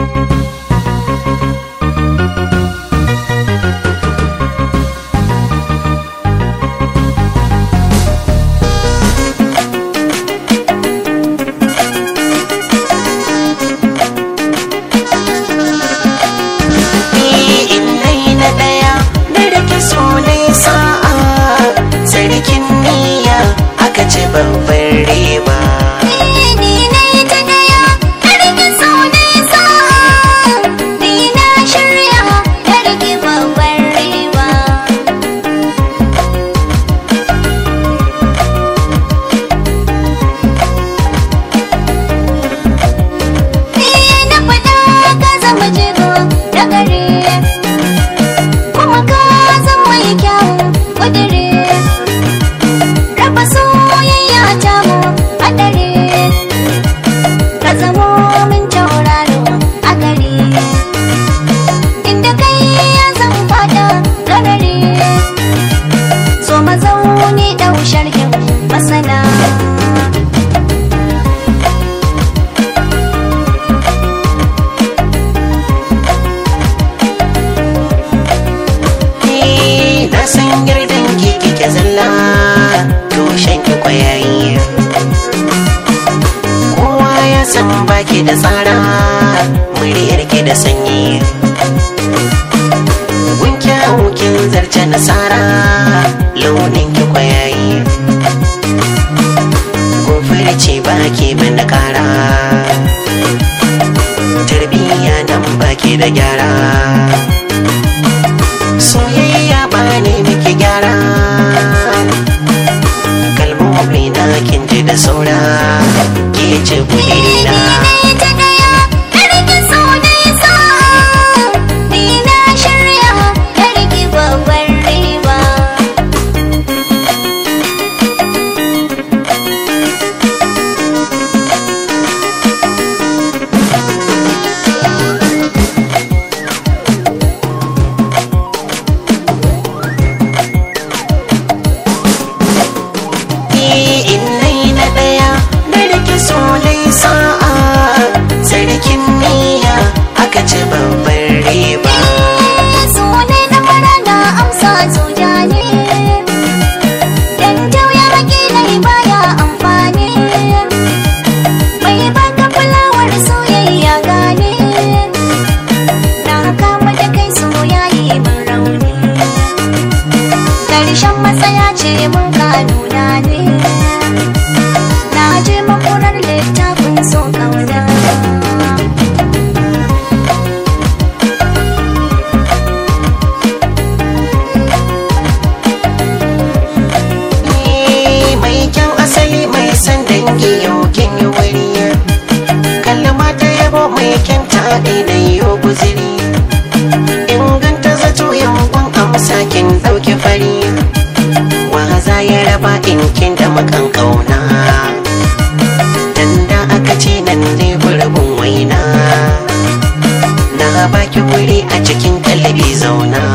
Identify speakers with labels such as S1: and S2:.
S1: you mazauni ɗau sharhin masana.
S2: Eh, na san girgin ki kike zalla kowa ya san baki da tsara muryar ki da sanyi. Kun kyawun kin zarce nasara launin ki kwayayi ko ce ba ke mana kara tarbiyya nan ba ke da gyara. Soyayya ba ne muke gyara. Kalmomi na kin ji da saura. daɗi na
S1: yi
S2: guziri. Inganta zato yankun amsa kin ɗauki fari. Waza ya raba ɗinkin da makan ƙauna danda aka ce nan ne gurabin waina. Na baki wuri a cikin kalabi zauna.